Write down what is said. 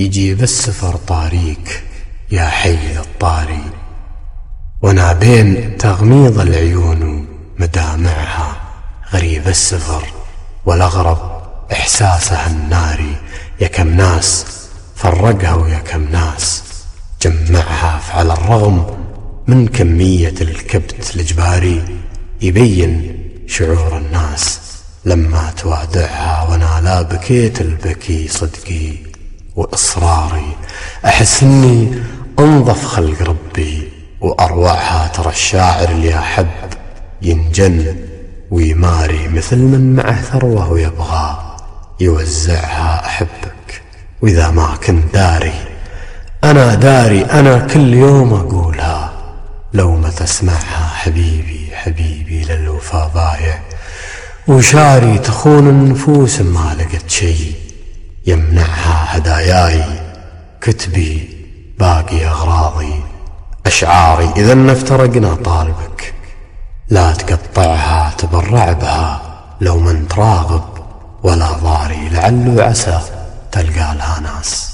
يجيب السفر طاريك يا حي الطاري. وأنا بين تغميض العيون مدامعها غريب السفر والأغرب إحساسها الناري. يا كم ناس فرقها ويا كم ناس جمعها فعلى الرغم من كمية الكبت الإجباري يبين شعور الناس لما توادعها. وأنا لا بكيت البكي صدقي. وإصراري. أحس إني أنظف خلق ربي وأروعها ترى الشاعر اللي أحب ينجن ويماري مثل من معه ثروة ويبغى يوزعها أحبك. وإذا ما كنت داري أنا داري أنا كل يوم أقولها. لو ما تسمعها حبيبي حبيبي للوفا ضايع. وشاري تخون النفوس ما لقت شي. يمنعها هداياي كتبي باقي أغراضي أشعاري. إذا نفترقنا طالبك لا تقطعها تبرع بها. لو من تراغب ولا ضاري لعل وعسى تلقى لها ناس